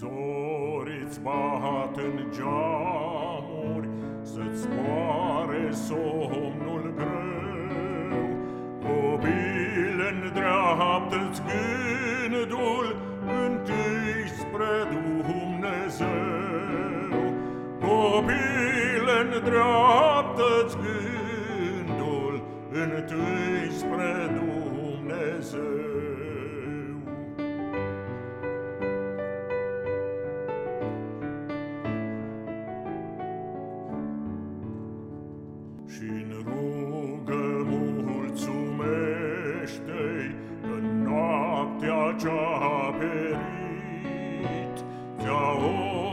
Зориць багатим джамур, Să-ți scoare somnul greu, Copil-n dreaptă-ți gândul, Întâi spre Dumnezeu. Copil-n dreaptă-ți gândul, Întâi spre Dumnezeu. peștei, în noaptea cea perit, ți-a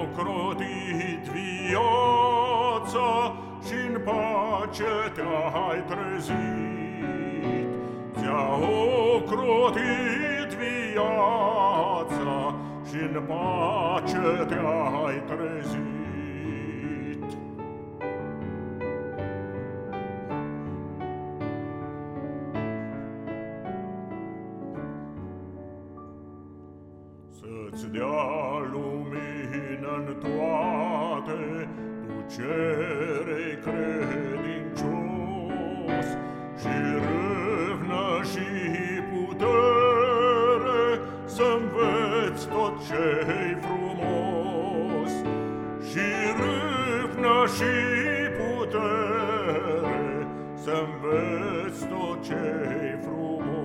ocrotit viața și-n pace te-ai trezit. Ți-a ocrotit viața și-n pace te-ai trezit. Să-ți dea lumină în toate, Tu cere credincios, Și râvnă și putere, Să-nveți tot ce-i frumos. Și râvnă și putere, Să-nveți tot ce-i frumos.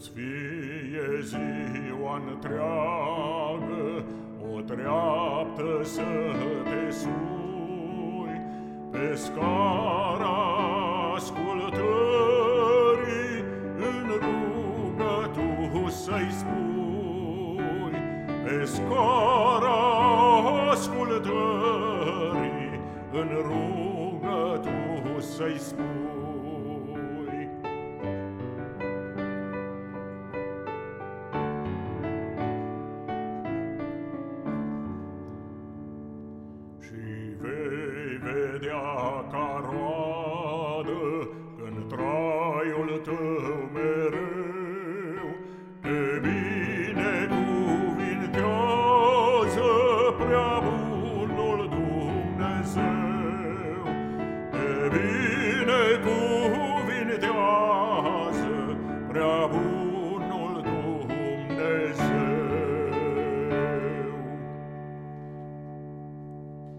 Să-ți fie ziua întreagă O treaptă să te sui Pe scara ascultării În rugă tu să-i spui Pe scara ascultării În rugă tu să-i spui vei vedea ca roadă în traiul tău mereu. Te binecuvintează prea bunul Dumnezeu. Te binecuvintează prea bunul